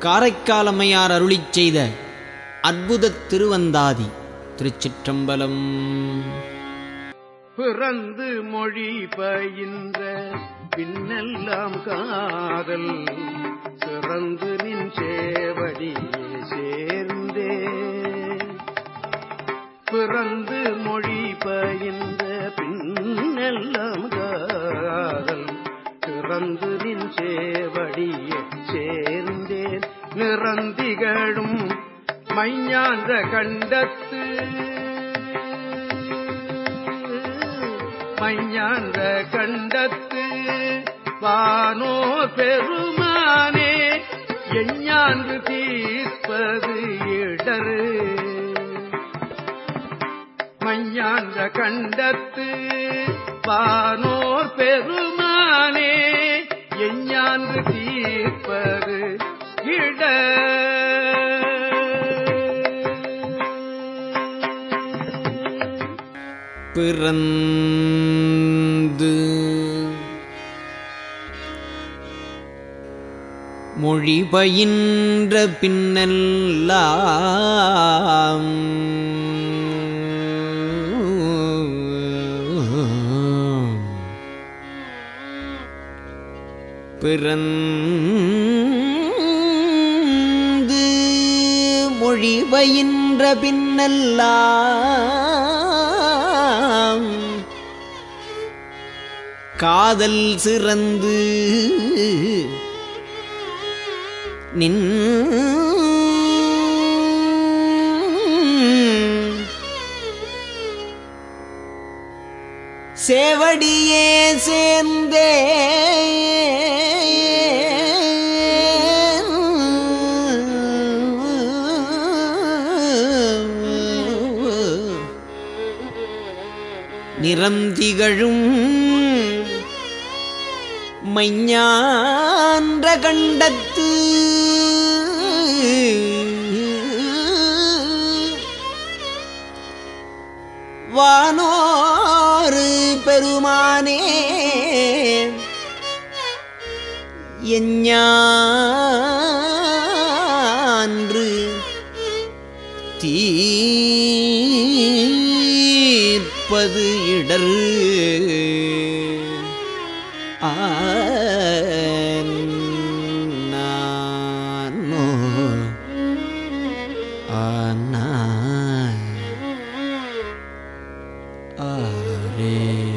காரைக்காலம்மையார் அருளிச் செய்த அற்புத திருவந்தாதி திருச்சிற்றம்பலம். பிறந்து மொழி பயின்ற பின்னெல்லாம் காதல் சிறந்து நின் சேவடியே சேர்ந்தே. பிறந்து மொழி பயின்ற பின்னெல்லாம் காதல் சிறந்து நின் சே நிறந்திகளும் மைஞான்ற கண்டத்து. மைஞான்ற கண்டத்து. வானோ பெருமானே எஞ்ஞான்று தீர்ப்பது இடரு மைஞான்ற கண்டத்து வானோர் பெருமானே பிறந்து மொழி பயின்ற பின்னெல்லாம் பிறந்து மொழி பயின்ற பின்னெல்லாம் காதல் சிறந்து நின் சேவடியே சேர்ந்தே நிறம் திகழும் மைஞான்ற கண்டத்து வானோரு பெருமானே எஞ்ஞான்று இருப்பது இடர். ஆனோ ஆனா ஆரே.